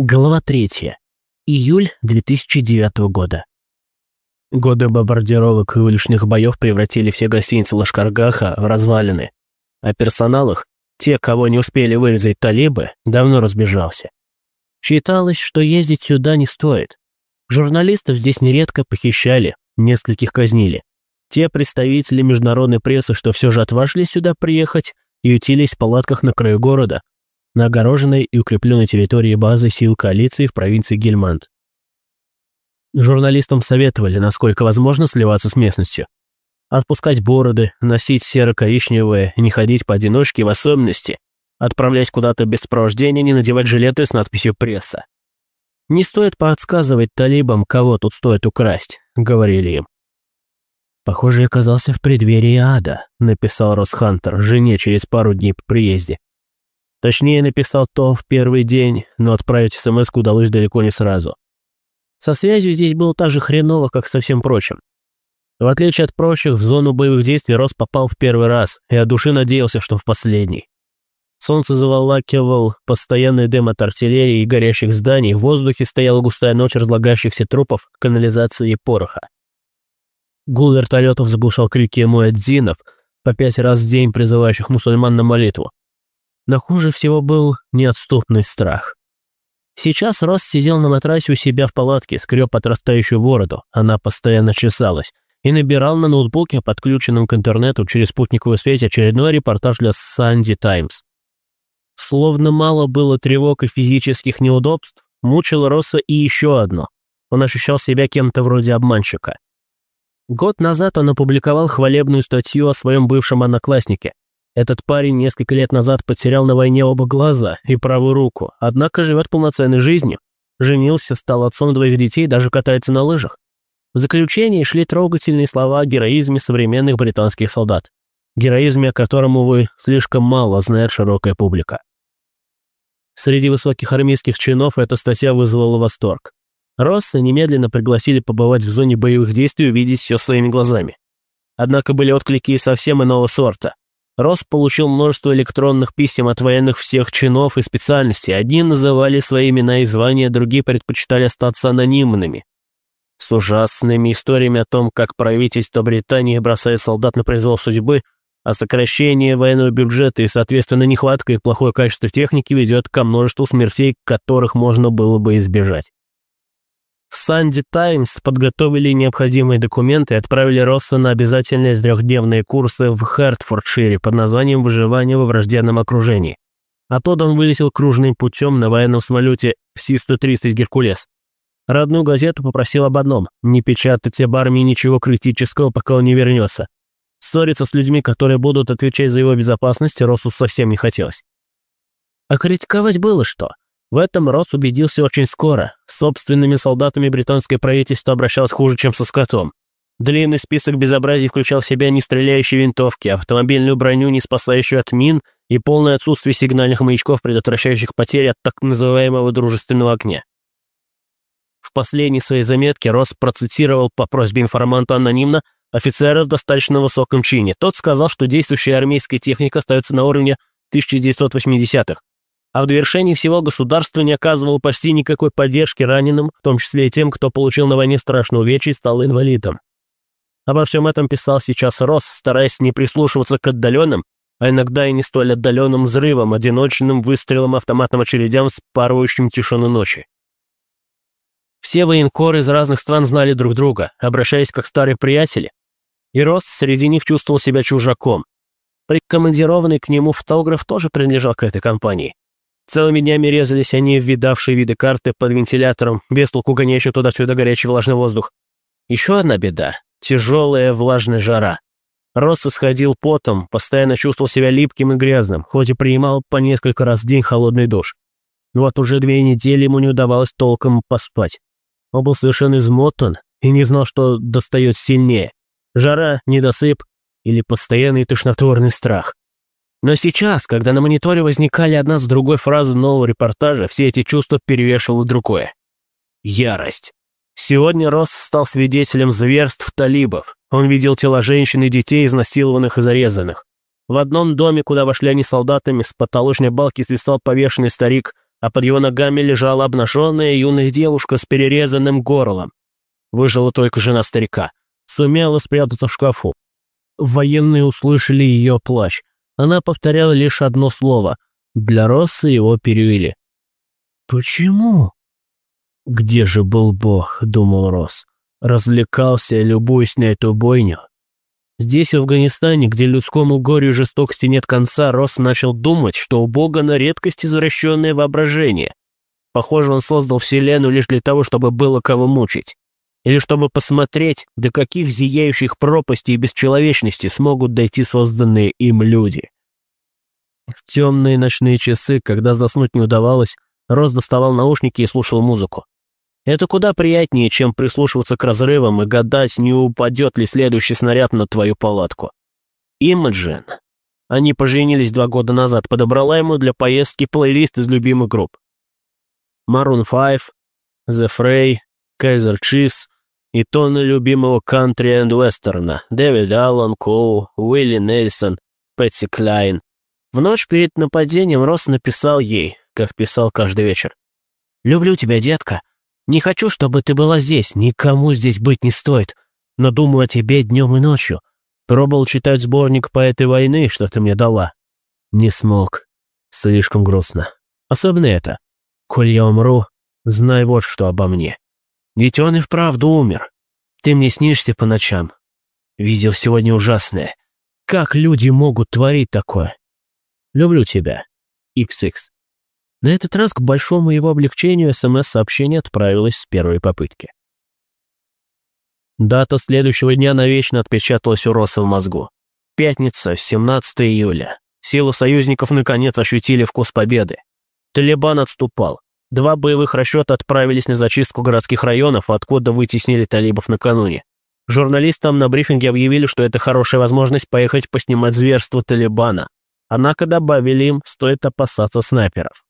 Глава 3. Июль 2009 года. Годы бомбардировок и уличных боев превратили все гостиницы Лашкаргаха в развалины, а персонал их, те, кого не успели вырезать талибы, давно разбежался. Считалось, что ездить сюда не стоит. Журналистов здесь нередко похищали, нескольких казнили. Те представители международной прессы, что все же отважились сюда приехать, ютились в палатках на краю города, на огороженной и укрепленной территории базы сил коалиции в провинции Гельманд. Журналистам советовали, насколько возможно, сливаться с местностью. Отпускать бороды, носить серо-коричневое, не ходить поодиночке в особенности, отправлять куда-то без сопровождения, не надевать жилеты с надписью «Пресса». «Не стоит подсказывать талибам, кого тут стоит украсть», — говорили им. «Похоже, я оказался в преддверии ада», — написал Росхантер жене через пару дней по приезде. Точнее, написал то в первый день, но отправить смс удалось далеко не сразу. Со связью здесь было так же хреново, как со всем прочим. В отличие от прочих, в зону боевых действий Рос попал в первый раз, и от души надеялся, что в последний. Солнце заволакивал постоянный дым от артиллерии и горящих зданий, в воздухе стояла густая ночь разлагающихся трупов, канализации и пороха. Гул вертолетов заглушал крики муэдзинов, по пять раз в день призывающих мусульман на молитву. Но хуже всего был неотступный страх. Сейчас Рос сидел на матрасе у себя в палатке, скреб отрастающую бороду, она постоянно чесалась, и набирал на ноутбуке, подключенном к интернету через спутниковую связь, очередной репортаж для Санди Таймс. Словно мало было тревог и физических неудобств, мучило Росса и еще одно. Он ощущал себя кем-то вроде обманщика. Год назад он опубликовал хвалебную статью о своем бывшем однокласснике, этот парень несколько лет назад потерял на войне оба глаза и правую руку, однако живет полноценной жизнью. Женился, стал отцом двоих детей, даже катается на лыжах. В заключении шли трогательные слова о героизме современных британских солдат. Героизме, о котором, увы, слишком мало знает широкая публика. Среди высоких армейских чинов эта статья вызвала восторг. Росса немедленно пригласили побывать в зоне боевых действий и увидеть все своими глазами. Однако были отклики совсем иного сорта. Росс получил множество электронных писем от военных всех чинов и специальностей. Одни называли свои имена и звания, другие предпочитали остаться анонимными. С ужасными историями о том, как правительство Британии бросает солдат на произвол судьбы, а сокращение военного бюджета и, соответственно, нехватка и плохое качество техники ведет ко множеству смертей, которых можно было бы избежать. В Санди Таймс подготовили необходимые документы и отправили Росса на обязательные трехдневные курсы в Хертфордшире под названием «Выживание во враждебном окружении». Оттуда он вылетел кружным путем на военном самолете Си-130 «Геркулес». Родную газету попросил об одном – не печатать об армии ничего критического, пока он не вернется. Ссориться с людьми, которые будут отвечать за его безопасность, Россу совсем не хотелось. А критиковать было что? В этом Росс убедился очень скоро. Собственными солдатами британское правительство обращалось хуже, чем со скотом. Длинный список безобразий включал в себя нестреляющие винтовки, автомобильную броню, не спасающую от мин, и полное отсутствие сигнальных маячков, предотвращающих потери от так называемого дружественного огня. В последней своей заметке Росс процитировал по просьбе информанта анонимно офицера в достаточно высоком чине. Тот сказал, что действующая армейская техника остается на уровне 1980-х, а в довершении всего государство не оказывало почти никакой поддержки раненым, в том числе и тем, кто получил на войне страшную увечья и стал инвалидом. Обо всем этом писал сейчас Росс, стараясь не прислушиваться к отдаленным, а иногда и не столь отдаленным взрывам, одиночным выстрелам автоматным очередям, спарывающим тишину ночи. Все военкоры из разных стран знали друг друга, обращаясь как старые приятели, и Росс среди них чувствовал себя чужаком. Прикомандированный к нему фотограф тоже принадлежал к этой компании. Целыми днями резались они в видавшие виды карты под вентилятором, без толку гоняющий туда-сюда горячий влажный воздух. Еще одна беда – тяжелая влажная жара. Рост сходил потом, постоянно чувствовал себя липким и грязным, хоть и принимал по несколько раз в день холодный душ. Но вот уже две недели ему не удавалось толком поспать. Он был совершенно измотан и не знал, что достает сильнее. Жара, недосып или постоянный тошнотворный страх. Но сейчас, когда на мониторе возникали одна с другой фразы нового репортажа, все эти чувства перевешивало другое. Ярость. Сегодня Росс стал свидетелем зверств талибов. Он видел тела женщин и детей, изнасилованных и зарезанных. В одном доме, куда вошли они солдатами, с потолочной балки свисал повешенный старик а под его ногами лежала обнаженная юная девушка с перерезанным горлом. Выжила только жена старика. Сумела спрятаться в шкафу. Военные услышали ее плач. Она повторяла лишь одно слово. Для Росса его перевели. «Почему?» «Где же был Бог?» — думал Росс. Развлекался, любуясь на эту бойню. Здесь, в Афганистане, где людскому горю и жестокости нет конца, Росс начал думать, что у Бога на редкость извращенное воображение. Похоже, он создал Вселенную лишь для того, чтобы было кого мучить. Или чтобы посмотреть, до каких зияющих пропастей и бесчеловечности смогут дойти созданные им люди. В темные ночные часы, когда заснуть не удавалось, Рос доставал наушники и слушал музыку. Это куда приятнее, чем прислушиваться к разрывам и гадать, не упадет ли следующий снаряд на твою палатку. Имаджин. Они поженились два года назад, подобрала ему для поездки плейлист из любимых групп. Maroon 5, The Fray, Kaiser Chiefs и тонны любимого кантри энд вестерна, Дэвид Аллан, Коу, Уилли Нельсон, Пэтси Клайн. В ночь перед нападением Росс написал ей, как писал каждый вечер. «Люблю тебя, детка. Не хочу, чтобы ты была здесь, никому здесь быть не стоит, но думаю о тебе днем и ночью. Пробовал читать сборник по этой войны, что ты мне дала. Не смог. Слишком грустно. Особенно это. Коль я умру, знай вот что обо мне. Ведь он и вправду умер. Ты мне снишься по ночам. Видел сегодня ужасное. Как люди могут творить такое? Люблю тебя. XX. На этот раз к большому его облегчению СМС-сообщение отправилось с первой попытки. Дата следующего дня навечно отпечаталась у Росса в мозгу. Пятница, 17 июля. Силы союзников наконец ощутили вкус победы. Талибан отступал. Два боевых расчета отправились на зачистку городских районов, откуда вытеснили талибов накануне. Журналистам на брифинге объявили, что это хорошая возможность поехать поснимать зверство Талибана. Однако добавили им, стоит опасаться снайперов.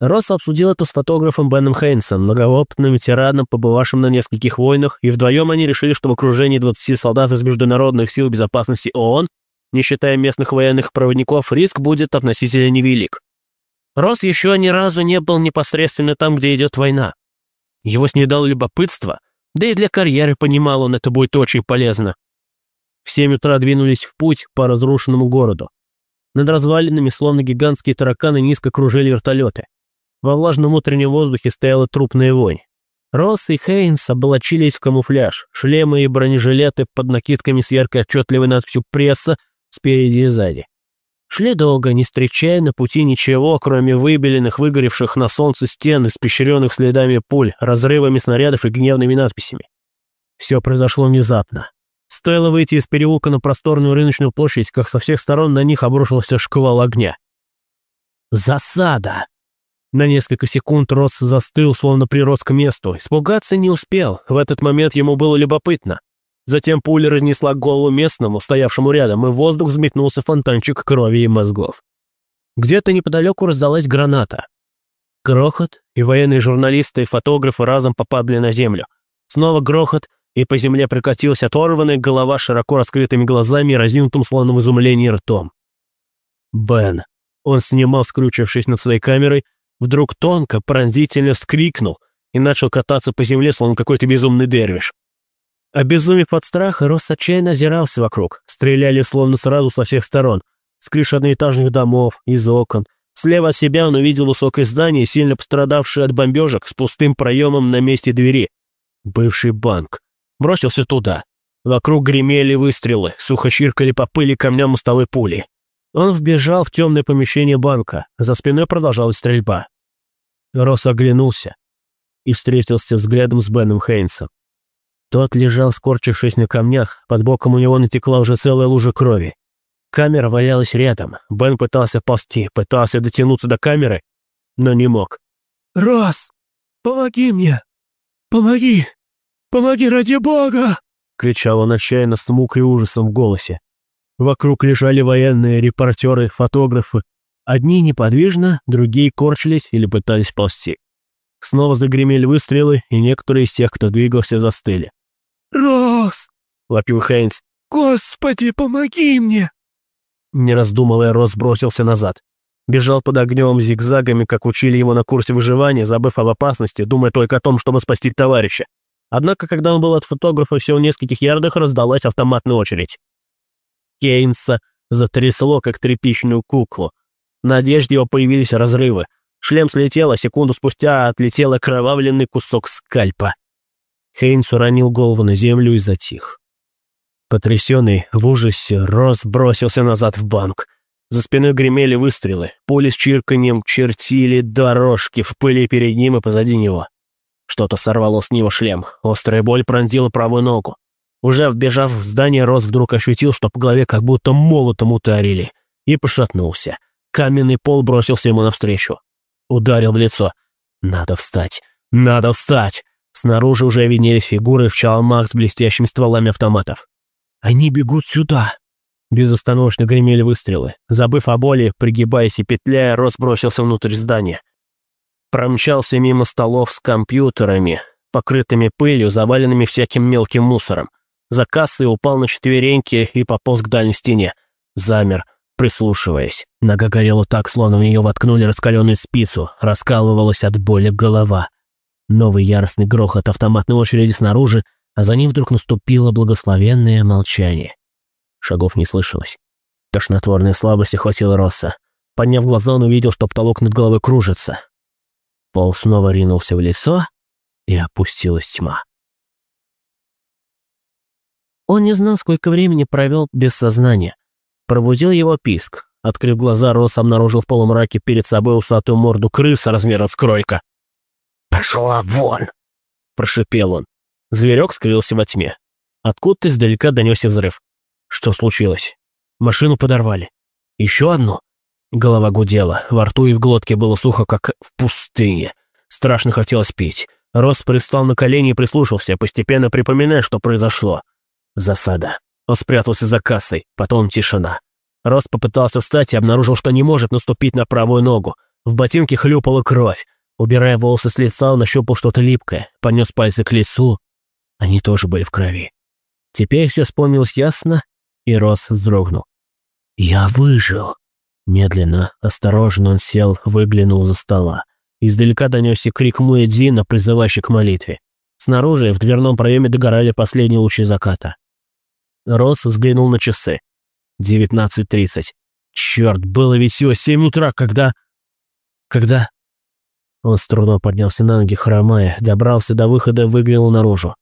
Росс обсудил это с фотографом Беном Хейнсом, многоопытным ветераном, побывавшим на нескольких войнах, и вдвоем они решили, что в окружении 20 солдат из Международных сил безопасности ООН, не считая местных военных проводников, риск будет относительно невелик. Росс еще ни разу не был непосредственно там, где идет война. Его снедало любопытство, да и для карьеры понимал он, это будет очень полезно. В 7 утра двинулись в путь по разрушенному городу. Над развалинами, словно гигантские тараканы, низко кружили вертолеты. Во влажном утреннем воздухе стояла трупная вонь. Росс и Хейнс облачились в камуфляж, шлемы и бронежилеты под накидками с яркой отчетливой надписью «Пресса» спереди и сзади. Шли долго, не встречая на пути ничего, кроме выбеленных, выгоревших на солнце стен, испещренных следами пуль, разрывами снарядов и гневными надписями. Все произошло внезапно. Стоило выйти из переулка на просторную рыночную площадь, как со всех сторон на них обрушился шквал огня. «Засада!» На несколько секунд Росс застыл, словно прирос к месту. Испугаться не успел. В этот момент ему было любопытно. Затем пуля разнесла голову местному, стоявшему рядом, и в воздух взметнулся фонтанчик крови и мозгов. Где-то неподалеку раздалась граната. Грохот, и военные журналисты и фотографы разом попадали на землю. Снова грохот, и по земле прокатилась оторванная голова широко раскрытыми глазами и разинутым словно в изумлении ртом. Бен. Он снимал, скрючившись над своей камерой, Вдруг тонко, пронзительно скрикнул и начал кататься по земле, словно какой-то безумный дервиш. Обезумев от страха, Росс отчаянно озирался вокруг. Стреляли словно сразу со всех сторон. С крыш одноэтажных домов, из окон. Слева от себя он увидел высокое здание, сильно пострадавшее от бомбежек, с пустым проемом на месте двери. Бывший банк. Бросился туда. Вокруг гремели выстрелы, сухо чиркали по пыли камням мостовой пули. Он вбежал в темное помещение банка. За спиной продолжалась стрельба. Росс оглянулся и встретился взглядом с Беном Хейнсом. Тот лежал, скорчившись на камнях, под боком у него натекла уже целая лужа крови. Камера валялась рядом. Бен пытался ползти, пытался дотянуться до камеры, но не мог. «Росс, помоги мне! Помоги! Помоги ради бога!» кричал он отчаянно с мукой и ужасом в голосе. Вокруг лежали военные, репортеры, фотографы, Одни неподвижно, другие корчились или пытались ползти. Снова загремели выстрелы, и некоторые из тех, кто двигался, застыли. «Рос!» — вопил Хейнс. «Господи, помоги мне!» Не раздумывая, Рос бросился назад. Бежал под огнем зигзагами, как учили его на курсе выживания, забыв об опасности, думая только о том, чтобы спасти товарища. Однако, когда он был от фотографа всего в нескольких ярдах, раздалась автоматная очередь. Кейнса затрясло, как тряпичную куклу. На одежде его появились разрывы. Шлем слетел, а секунду спустя отлетел окровавленный кусок скальпа. Хейнс уронил голову на землю и затих. Потрясенный, в ужасе, Рос бросился назад в банк. За спиной гремели выстрелы, пули с чирканьем чертили дорожки в пыли перед ним и позади него. Что-то сорвало с него шлем, острая боль пронзила правую ногу. Уже вбежав в здание, Рос вдруг ощутил, что по голове как будто молотом ударили, и пошатнулся. Каменный пол бросился ему навстречу. Ударил в лицо. «Надо встать! Надо встать!» Снаружи уже виднелись фигуры в чалмах с блестящими стволами автоматов. «Они бегут сюда!» Безостановочно гремели выстрелы. Забыв о боли, пригибаясь и петляя, Рос бросился внутрь здания. Промчался мимо столов с компьютерами, покрытыми пылью, заваленными всяким мелким мусором. За кассой упал на четвереньки и пополз к дальней стене. Замер, прислушиваясь. Нога горела так, словно в нее воткнули раскаленную спицу, раскалывалась от боли голова. Новый яростный грохот автоматной очереди снаружи, а за ним вдруг наступило благословенное молчание. Шагов не слышалось. Тошнотворная слабость охватила Росса. Подняв глаза, он увидел, что потолок над головой кружится. Пол снова ринулся в лицо, и опустилась тьма. Он не знал, сколько времени провел без сознания. Пробудил его писк. Открыв глаза, Рос обнаружил в полумраке перед собой усатую морду крыса размером с кролька. «Пошла вон!» – прошипел он. Зверек скрылся во тьме. Откуда-то издалека донесся взрыв. Что случилось? Машину подорвали. Еще одну? Голова гудела, во рту и в глотке было сухо, как в пустыне. Страшно хотелось пить. Рос пристал на колени и прислушался, постепенно припоминая, что произошло. Засада. Он спрятался за кассой, потом тишина. Рост попытался встать и обнаружил, что не может наступить на правую ногу. В ботинке хлюпала кровь. Убирая волосы с лица, он нащупал что-то липкое, понес пальцы к лицу. Они тоже были в крови. Теперь все вспомнилось ясно, и Рос вздрогнул. «Я выжил!» Медленно, осторожно он сел, выглянул за стола. Издалека донесся крик Муэдзина, призывающий к молитве. Снаружи, в дверном проеме догорали последние лучи заката. Росс взглянул на часы. 19.30. Черт, было ведь всего 7 утра, когда... Когда... Он с трудом поднялся на ноги, хромая, добрался до выхода, выглянул наружу.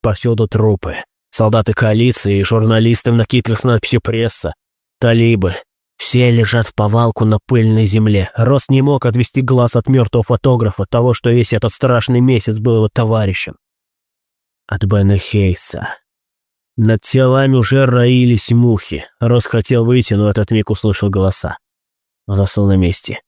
Повсюду трупы. Солдаты коалиции и журналисты в накидках с надписью «Пресса». Талибы. Все лежат в повалку на пыльной земле. Рос не мог отвести глаз от мертвого фотографа, того, что весь этот страшный месяц был его товарищем. От Бена Хейса. Над телами уже роились мухи. Рос хотел выйти, но этот миг услышал голоса. Застыл на месте.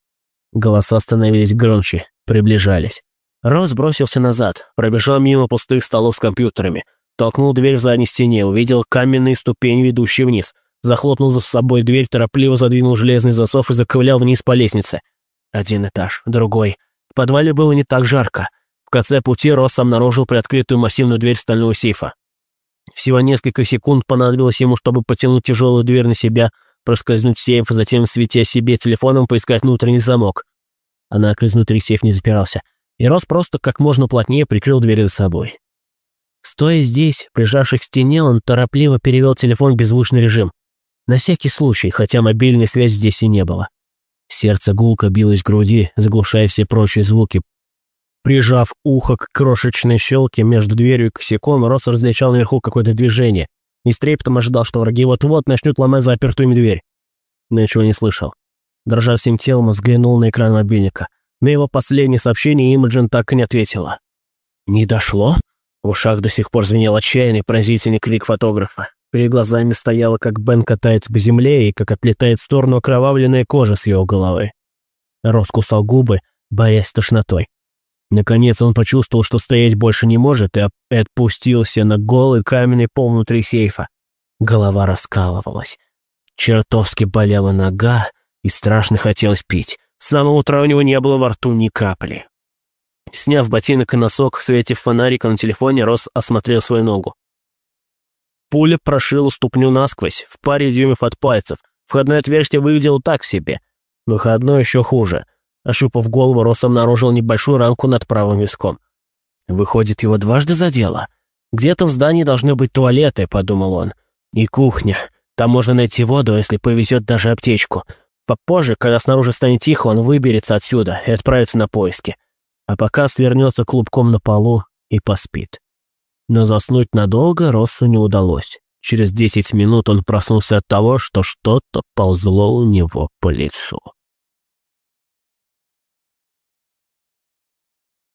Голоса становились громче, приближались. Рос бросился назад, пробежал мимо пустых столов с компьютерами, толкнул дверь в задней стене, увидел каменные ступени, ведущие вниз. Захлопнул за собой дверь, торопливо задвинул железный засов и заковылял вниз по лестнице. Один этаж, другой. В подвале было не так жарко. В конце пути Росс обнаружил приоткрытую массивную дверь стального сейфа. Всего несколько секунд понадобилось ему, чтобы потянуть тяжелую дверь на себя, проскользнуть в сейф, затем, светя себе телефоном, поискать внутренний замок. Однако изнутри сейф не запирался, и Рос просто как можно плотнее прикрыл дверь за собой. Стоя здесь, прижавшись к стене, он торопливо перевел телефон в беззвучный режим. На всякий случай, хотя мобильной связи здесь и не было. Сердце гулко билось в груди, заглушая все прочие звуки, Прижав ухо к крошечной щелке между дверью и косяком, Рос различал наверху какое-то движение и с трепетом ожидал, что враги вот-вот начнут ломать запертую им дверь. Но ничего не слышал. Дрожа всем телом, взглянул на экран мобильника. На его последнее сообщение Имаджин так и не ответила. «Не дошло?» В ушах до сих пор звенел отчаянный, пронзительный крик фотографа. Перед глазами стояло, как Бен катается по земле и как отлетает в сторону окровавленная кожа с его головы. Рос кусал губы, борясь с тошнотой. Наконец он почувствовал, что стоять больше не может, и отпустился на голый каменный пол внутри сейфа. Голова раскалывалась. Чертовски болела нога, и страшно хотелось пить. С самого утра у него не было во рту ни капли. Сняв ботинок и носок, в свете фонарика на телефоне, Рос осмотрел свою ногу. Пуля прошила ступню насквозь, в паре дюймов от пальцев. Входное отверстие выглядело так себе. Выходной еще хуже. Ощупав голову, Росс обнаружил небольшую ранку над правым виском. Выходит, его дважды задело. Где-то в здании должны быть туалеты, подумал он. И кухня. Там можно найти воду, если повезет даже аптечку. Попозже, когда снаружи станет тихо, он выберется отсюда и отправится на поиски. А пока свернется клубком на полу и поспит. Но заснуть надолго Россу не удалось. Через десять минут он проснулся от того, что что-то ползло у него по лицу.